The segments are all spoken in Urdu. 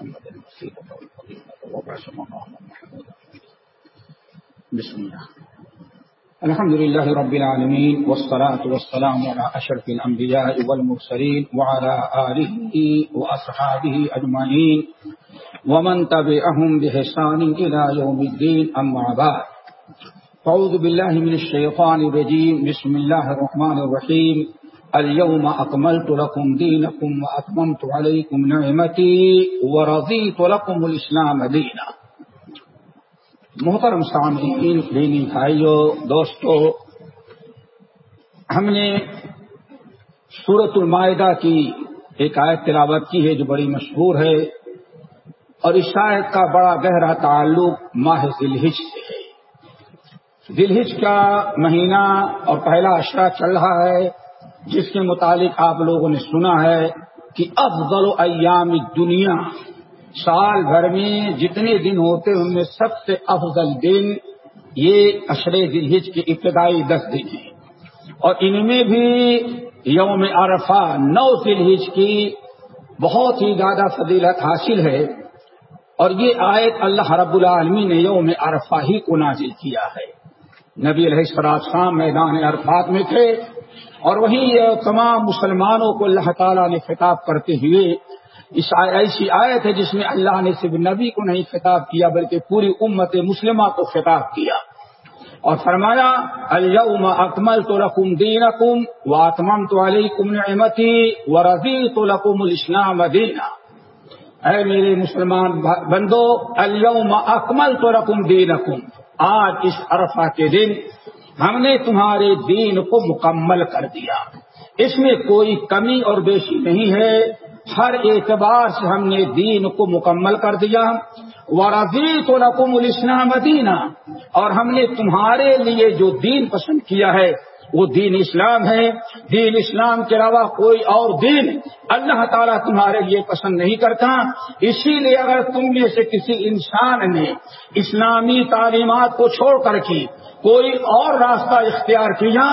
محمد الوسيلة والفضيلة وبعث مقام محمود بسم الله الحمد لله رب العالمين والصلاة والسلام على أشرف الأنبياء والمرسلين وعلى آله وأصحابه أجمعين ومن تبعهم بحسان إلى يوم الدين أما بعد۔ فأعوذ بالله من الشيطان الرجيم بسم الله الرحمن الرحيم اليوم أكملت لكم دينكم وأتممت عليكم نعمتي ورضيت لكم الإسلام دينا. محترم سامعین دینی بھائیوں دوستو، ہم نے سورت المائدہ کی ایک آیت تلاوت کی ہے جو بڑی مشہور ہے اور اس آیت کا بڑا گہرا تعلق ماہ ذلحج سے ہے۔ ذلحج کا مہینہ اور پہلا اشرا چل رہا ہے۔ جس کے متعلق آپ لوگوں نے سنا ہے کہ افضل ایام دنیا سال بھر میں جتنے دن ہوتے ان میں سب سے افضل دن یہ اشر دلہج کے ابتدائی دس دن ہیں۔ اور ان میں بھی یوم عرفہ نو دلہج کی بہت ہی زیادہ فضیلت حاصل ہے۔ اور یہ آیت اللہ رب العالمی نے یوم عرفہ ہی کو نازل کیا ہے۔ نبی علیہ سراب شام میدان عرفات میں تھے۔ اور وہی تمام مسلمانوں کو اللہ تعالیٰ نے خطاب کرتے ہوئے، اس ایسی آیت ہے جس میں اللہ نے صرف نبی کو نہیں خطاب کیا، بلکہ پوری امت مسلمہ کو خطاب کیا۔ اور فرمایا الم اکمل تو رقم دین اکم و آتمم تو علیکم نعمتی و رضی تو رقم الاسلام دینا۔ اے میرے مسلمان بندو الم اکمل تو رقم دین آج اس عرفہ کے دن ہم نے تمہارے دین کو مکمل کر دیا۔ اس میں کوئی کمی اور بیشی نہیں ہے۔ ہر اعتبار سے ہم نے دین کو مکمل کر دیا۔ ورضی تو رقم الاسلام دینا اور ہم نے تمہارے لیے جو دین پسند کیا ہے وہ دین اسلام ہے۔ دین اسلام کے علاوہ کوئی اور دین اللہ تعالیٰ تمہارے لیے پسند نہیں کرتا۔ اسی لیے اگر تم میں سے کسی انسان نے اسلامی تعلیمات کو چھوڑ کر کی، کوئی اور راستہ اختیار کیا،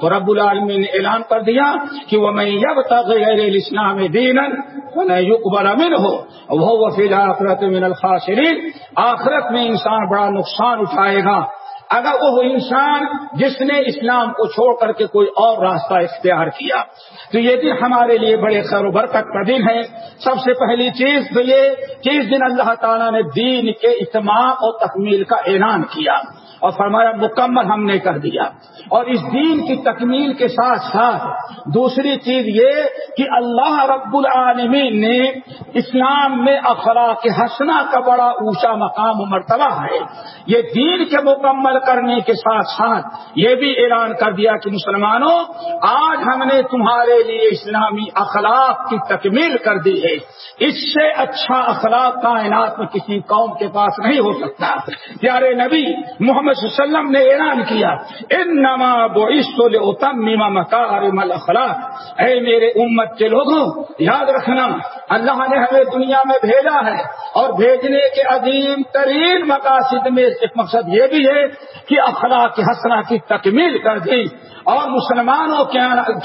تو رب العالمین نے اعلان کر دیا کہ وہ میں یب تک غیر اسلام دین اقبال امن ہو وہ وفیل آخرت من الخاصرین آخرت میں انسان بڑا نقصان اٹھائے گا۔ اگر وہ انسان جس نے اسلام کو چھوڑ کر کے کوئی اور راستہ اختیار کیا، تو یہ دن ہمارے لیے بڑے خیر و برکت کا دن ہے۔ سب سے پہلی چیز تو یہ کہ اس دن اللہ تعالیٰ نے دین کے اتمام اور تکمیل کا اعلان کیا۔ اور فرمایا، مکمل ہم نے کر دیا۔ اور اس دین کی تکمیل کے ساتھ ساتھ دوسری چیز یہ کہ اللہ رب العالمین نے اسلام میں اخلاق حسنا کا بڑا اونچا مقام و مرتبہ ہے۔ یہ دین کے مکمل کرنے کے ساتھ ساتھ یہ بھی اعلان کر دیا کہ مسلمانوں، آج ہم نے تمہارے لیے اسلامی اخلاق کی تکمیل کر دی ہے۔ اس سے اچھا اخلاق کائنات میں کسی قوم کے پاس نہیں ہو سکتا۔ پیارے نبی محمد محمد صلی اللہ علیہ وسلم نے اعلان کیا ان نما بو مکارم الاخلاق اے میرے امت کے لوگوں، یاد رکھنا، اللہ نے ہمیں دنیا میں بھیجا ہے اور بھیجنے کے عظیم ترین مقاصد میں ایک مقصد یہ بھی ہے کہ اخلاق حسنا کی تکمیل کر دی اور مسلمانوں کے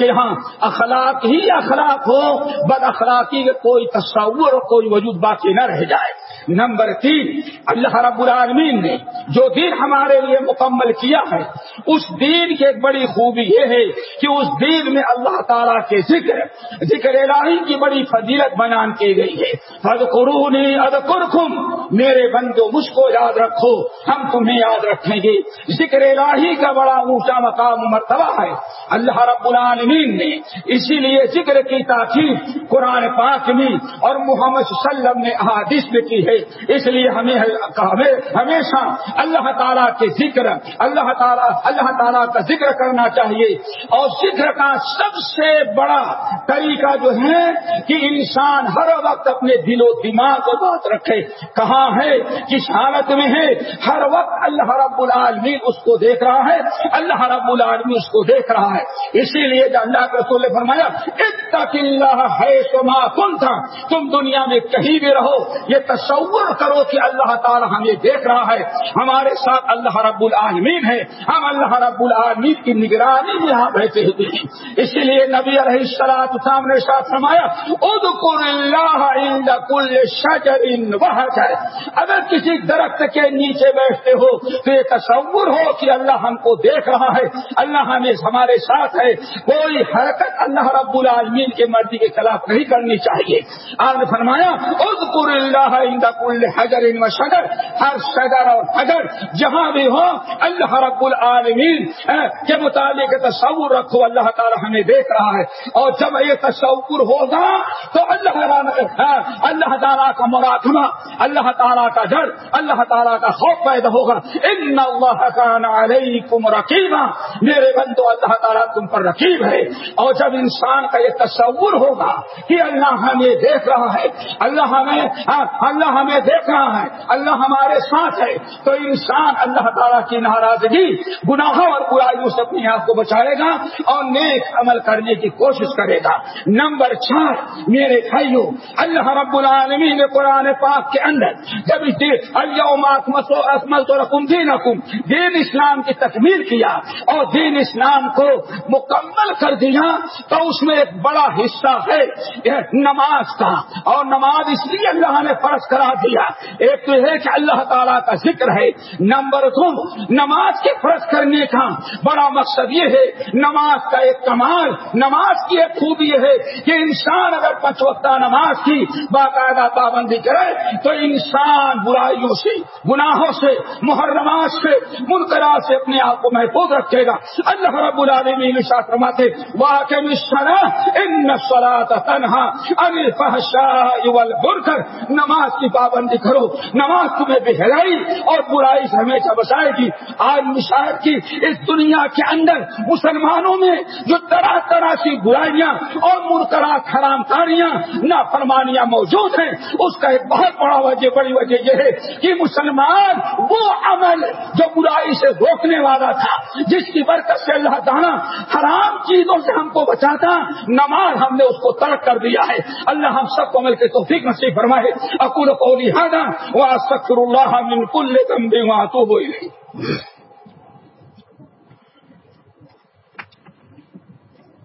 یہاں اخلاق ہی اخلاق ہو، بد اخلاقی کے کوئی تصور اور کوئی وجود باقی نہ رہ جائے۔ نمبر تین، اللہ رب العالمین نے جو دین ہمارے لیے مکمل کیا ہے، اس دین کی ایک بڑی خوبی یہ ہے کہ اس دین میں اللہ تعالیٰ کے ذکر ذکر الہی کی بڑی فضیلت بیان کی گئی ہے۔ فض قرونی ادرخم میرے بندو، مجھ کو یاد رکھو، ہم تمہیں یاد رکھیں گے۔ ذکر الہی کا بڑا اونچا مقام مرتبہ ہے۔ اللہ رب العالمین نے اسی لیے ذکر کی تاخیر قرآن پاک میں اور محمد صلی اللہ علیہ وسلم نے احادیث میں کی ہے اس لیے ہمیں ہمیشہ اللہ تعالیٰ کے ذکر، اللہ تعالیٰ اللہ تعالیٰ کا ذکر کرنا چاہیے۔ اور ذکر کا سب سے بڑا طریقہ جو ہے کہ انسان ہر وقت اپنے دل و دماغ کو بات رکھے۔ کہاں ہے؟ کس حالت میں ہے؟ ہر وقت اللہ رب العالمین اس کو دیکھ رہا ہے۔ اللہ رب العالمین اس کو دیکھ رہا ہے۔ اسی لیے اللہ کے رسول نے فرمایا اللہ ہے سما کن تھا تم دنیا میں کہیں بھی رہو، یہ تصور کرو کہ اللہ تعالیٰ ہمیں دیکھ رہا ہے۔ ہمارے ساتھ اللہ رب العالمین ہے۔ ہم اللہ رب العالمین کی نگرانی میں یہاں بیٹھے ہوئے ہیں۔ اسی لیے نبی علیہ السلاط سامنے ساتھ فرمایا اللہ کل شجر اگر کسی درخت کے نیچے بیٹھتے ہو تو یہ تصور ہو کہ اللہ ہم کو دیکھ رہا ہے۔ اللہ ہمیں ہمارے ساتھ ہے۔ کوئی حرکت اللہ رب العالمین کے مرضی کے خلاف نہیں کرنی چاہیے۔ آپ نے فرمایا اللہ عند کل حجر و شجر۔ ہر شجر اور حجر جہاں بھی ہو، اللہ رب العالمین کے مطابق تصور رکھو، اللہ تعالی ہمیں دیکھ رہا ہے۔ اور جب یہ تصور ہوگا، تو اللہ اللہ تعالیٰ کا مراقبہ اللہ تعالیٰ کا ڈر، اللہ تعالیٰ کا خوف پیدا ہوگا۔ ان اللہ کان علیکم رقیبہ میرے بندو، اللہ تعالیٰ تم پر رقیب ہے۔ اور جب انسان کا یہ تصور ہوگا کہ اللہ ہمیں دیکھ رہا ہے، اللہ ہمیں اللہ ہمیں دیکھ رہا ہے، اللہ ہمارے ساتھ ہے۔ تو انسان اللہ تعالیٰ کی ناراضگی، گناہوں اور برائیوں سے اپنے آپ کو بچائے گا اور نیک عمل کرنے کی کوشش کرے گا۔ نمبر چار، میرے بھائیوں اللہ رب العالمین نے قرآن پاک کے اندر جب اکمل تو رقم دین حکم دین اسلام کی تکمیل کیا اور دین اسلام کو مکمل کر دیا، تو اس میں ایک بڑا بڑا حصہ ہے۔ نماز کا۔ اور نماز اس لیے اللہ نے فرض کرا دیا۔ ایک تو ہے کہ اللہ تعالیٰ کا ذکر ہے۔ نمبر دو، نماز کے فرض کرنے کا بڑا مقصد یہ ہے۔ نماز کا ایک کمال، نماز کی ایک خوبی یہ ہے کہ انسان اگر پچوتا نماز کی باقاعدہ پابندی کرے، تو انسان برائیوں سے، گناہوں سے، محرمات سے منقرات سے اپنے آپ کو محفوظ رکھے گا۔ اللہ رب العالمین شاہ فرماتے واقع تنہا انل کر نماز کی پابندی کرو، نماز تمہیں بہرائی اور برائی سے ہمیشہ بچائے گی۔ آج مشاہد کی اس دنیا کے اندر مسلمانوں میں جو طرح طرح کی برائیاں اور منقرات حرام کاریاں نہ فرمانیاں موجود ہیں، اس کا ایک بہت بڑا وجہ، بڑی وجہ یہ ہے کہ مسلمان وہ عمل جو برائی سے روکنے والا تھا، جس کی برکت سے اللہ تعالیٰ حرام چیزوں سے ہم کو بچاتا، نماز ہم نے اس کو ترک کر دیا ہے۔ اللہ ہم سب کو عمل کے توفیق نصیب فرمائے۔ اکول کو لہٰذا وہ اللہ من کل تمبے وہاں تو ہوئی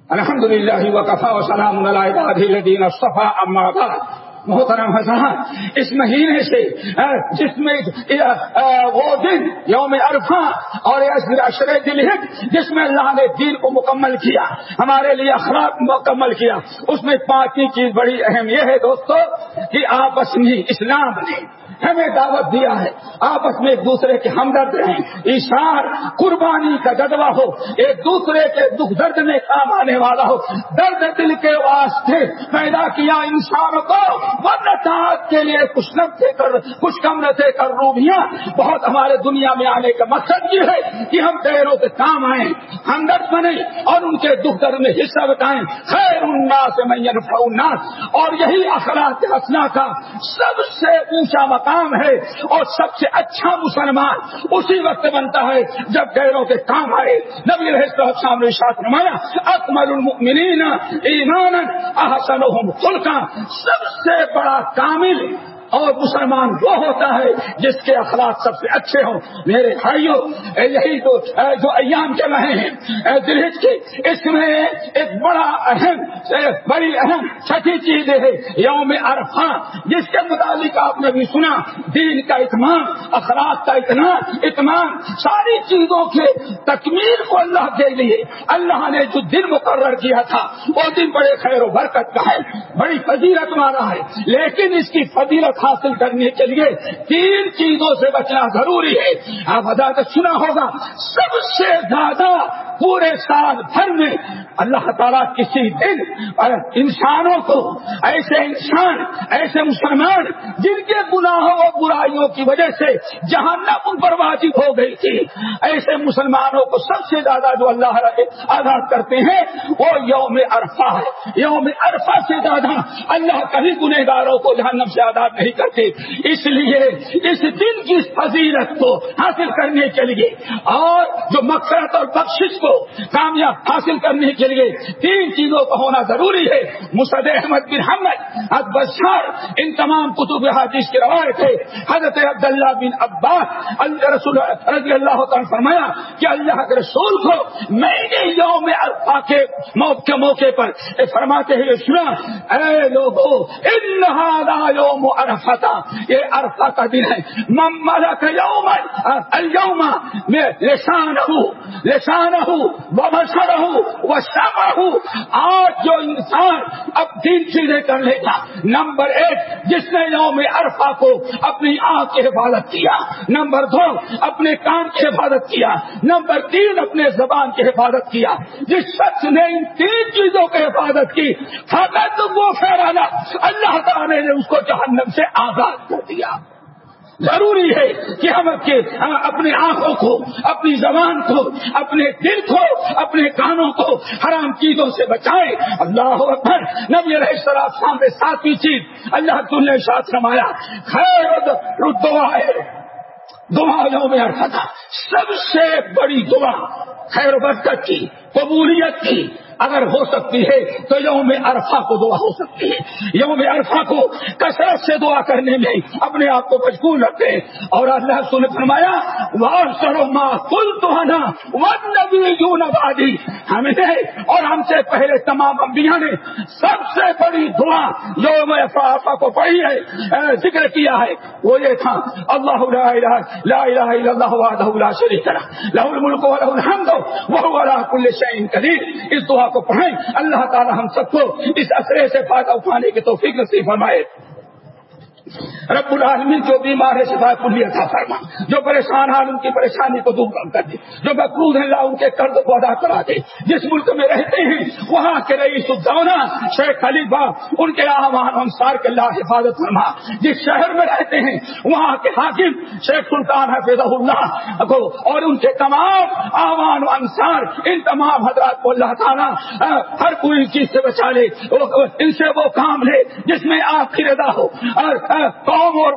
الحمد للہ وقفا وسلام الدین صفا اما بعد۔ محترم حسان اس مہینے سے جس میں وہ دن، یوم عرفہ، اور اشر دل جس میں اللہ نے دین کو مکمل کیا، ہمارے لیے اخلاق مکمل کیا، اس میں پانچویں چیز بڑی اہم یہ ہے دوستو، کہ آپس میں اسلام نے ہمیں دعوت دیا ہے۔ آپس میں ایک دوسرے کے ہمدرد رہیں۔ اشار قربانی کا جذبہ ہو۔ ایک دوسرے کے دکھ درد میں کام آنے والا ہو۔ درد دل کے واسطے پیدا کیا انسان کو۔ کے لیے کچھ نفتے کر کچھ کم رہتے کر روبیاں بہت ہمارے دنیا میں آنے کا مقصد یہ ہے کہ ہم پیروں کے کام آئیں، ہمدرد بنے اور ان کے دکھ درد میں حصہ بتائیں خیر اناس میں اور یہی اخلاق حسنا کا سب سے اونچا مقام ہے اور سب سے اچھا مسلمان اسی وقت بنتا ہے جب غیروں کے کام آئے۔ نبی سامنے شاخ نمایا اکمل المؤمنین ایمان احسن خلقا۔ سب سے بڑا کامل اور مسلمان وہ ہوتا ہے جس کے اخلاق سب سے اچھے ہوں۔ میرے بھائیوں یہی تو جو ایام چل رہے ہیں دلچ کے اس میں ایک بڑا اہم بڑی اہم چھٹی چیز ہے، یوم عرفہ، جس کے متعلق آپ نے بھی سنا، دین کا اتمام، اخلاق کا اتنا اتمام، ساری چیزوں کے تکمیل کو اللہ کے لیے۔ اللہ نے جو دن مقرر کیا تھا، وہ دن بڑے خیر و برکت کا ہے، بڑی فضیلت مارا ہے۔ لیکن اس کی فضیلت حاصل کرنے کے لیے تین چیزوں سے بچنا ضروری ہے۔ آپ عدالت سنا ہوگا، سب سے زیادہ پورے سال بھر میں اللہ تعالیٰ کسی دن انسانوں کو ایسے انسان، ایسے مسلمان جن کے گناہوں اور برائیوں کی وجہ سے جہاں ان پر واجب ہو گئی تھی، ایسے مسلمانوں کو سب سے زیادہ جو اللہ آزاد کرتے ہیں، وہ یوم عرفہ ہے۔ یوم عرفہ سے زیادہ اللہ کبھی گنہ گاروں کو جہنم سے آزاد نہیں نہیں کرتے اس لیے اس دن کی فضیلت کو حاصل کرنے کے لیے اور جو مقصد اور بخشش کو کامیاب حاصل کرنے کے لیے تین چیزوں کا ہونا ضروری ہے۔ مسد احمد بن حمد بشار ان تمام کتب حادث کی روایت ہے۔ حضرت عبداللہ بن عباس، اللہ رسول رضی اللہ تعالیٰ فرمایا کہ اللہ کے رسول کو میں نے یوم عرفہ کے موت کے موقع پر فرماتے ہیں سنا، اے لوگو، ان یوم عرفہ تھا یہ عرفہ کا دن ہے۔ یوم میں لسان ہوں لسان ہوں بسر ہوں وہ ہوں آج جو انسان اب تین چیزیں کر لے گا، نمبر ایک، جس نے یوم عرفہ کو اپنی آنکھ کی حفاظت کیا، نمبر دو، اپنے کان کی حفاظت کیا، نمبر تین، اپنے زبان کی حفاظت کیا۔ جس شخص نے ان تین چیزوں کی حفاظت کی، فقط وہ پھیرانا اللہ تعالی نے اس کو جہنم سے آزاد کر دیا۔ ضروری ہے کہ ہم اپنی آنکھوں کو، اپنی زبان کو، اپنے دل کو، اپنے کانوں کو حرام چیزوں سے بچائیں۔ اللہ اکبر، نبی رہے سامنے ساتویں چیز اللہ تم نے ساتھ سمایا خیر دعا ہے۔ دعا یوم میں تھا سب سے بڑی دعا خیر برکت کی۔ قبولیت کی اگر ہو سکتی ہے تو یوم عرفہ کو دعا ہو سکتی ہے۔ یوم عرفہ کو کثرت سے دعا کرنے میں اپنے آپ کو مشغول رکھتے اور اللہ نے فرمایا کل تو نبادی ہمیں اور ہم سے پہلے تمام انبیاء نے سب سے بڑی دعا یوم عرفہ کو پڑھی ہے۔ ذکر کیا ہے۔ وہ یہ تھا، اللہ لا الہ الا اللہ وحدہ لا شریک له الملک وله الحمد وهو على كل حسین قدیر اس دعا کو پڑھیں اللہ تعالی ہم سب کو اس اثرے سے فائدہ اٹھانے کی توفیق نصیب فرمائے۔ رب العالمین جو بیمار ہے، شفا کلی تھا فرما۔ جو پریشان حال، ان کی پریشانی کو دور کر دے۔ جو مقروض ہیں، لا ان کے قرض کو ادا کرا دے۔ جس ملک میں رہتے ہیں، وہاں کے رئیس الدونا شیخ خلیفہ ان کے آوان انصار کے اللہ حفاظت فرما۔ جس شہر میں رہتے ہیں، وہاں کے حاکم شیخ سلطان حفظ اللہ۔ کو اور ان کے تمام آوان و انصار، ان تمام حضرات کو اللہ تعالیٰ ہر کوئی چیز سے بچا لے۔ ان سے وہ کام لے جس میں آپ کی رضا ہو۔ اور قوم اور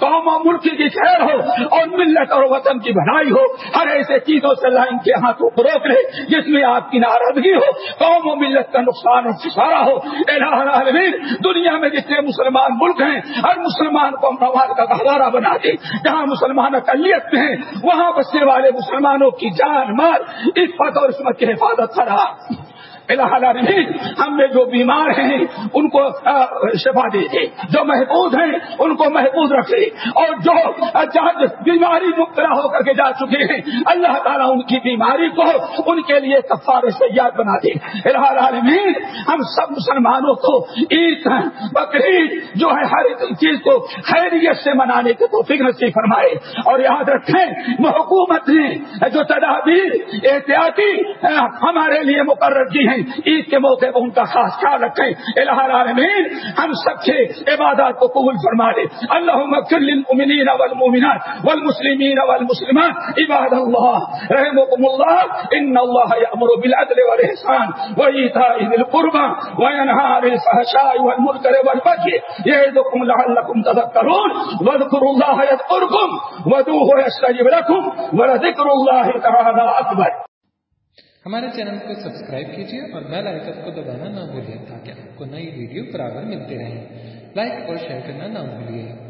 قوم اور ملک کی خیر ہو اور ملت اور وطن کی بھلائی ہو، ہر ایسے چیزوں سے لائن کے ہاتھوں کو روک لے جس میں آپ کی ناراضگی ہو، قوم و ملت کا نقصان اور سسارا ہو۔ العالمین، دنیا میں جتنے مسلمان ملک ہیں، ہر مسلمان کو امرواد کا گہوارہ بنا دے جہاں مسلمان اقلیت میں ہیں، وہاں بسنے والے مسلمانوں کی جان مال عفت اور عصمت کی حفاظت کرا العالمین ہم میں جو بیمار ہیں، ان کو شفا دے دے جو محفوظ ہیں، ان کو محفوظ رکھے اور جو بیماری مبتلا ہو کر کے جا چکے ہیں، اللہ تعالیٰ ان کی بیماری کو ان کے لیے کفار سیاد بنا دے۔ العالمین ہم سب مسلمانوں کو عید، بقرعید جو ہے، ہر چیز کو خیریت سے منانے کے تو فکر سے فرمائے۔ اور یاد رکھیں حکومت نے جو تدابیر، احتیاطی ہمارے لیے مقرر کی ہیں۔ عید کے موقع پر ان کا خاص خیال رکھیں۔ الہ العالمین، ہم سب کے عبادات کو قبول فرما دے اللہ للمؤمنین والمؤمنات والمسلمین والمسلمات۔ عباد اللہ رحمكم اللہ، ان اللہ یامر بالعدل والاحسان وایتاء ذی القربى وینهى عن الفحشاء والمنکر یعظکم لعلکم تذکرون۔ واذکروا اللہ یذکرکم ودعوه یستجب ولذکر اللہ تعالی اکبر۔ ہمارے چینل کو سبسکرائب کیجیے اور بیل آئکن کو دبانا نہ بھولیے تاکہ آپ کو نئی ویڈیو برابر ملتے رہیں لائک اور شیئر کرنا نہ بھولیے۔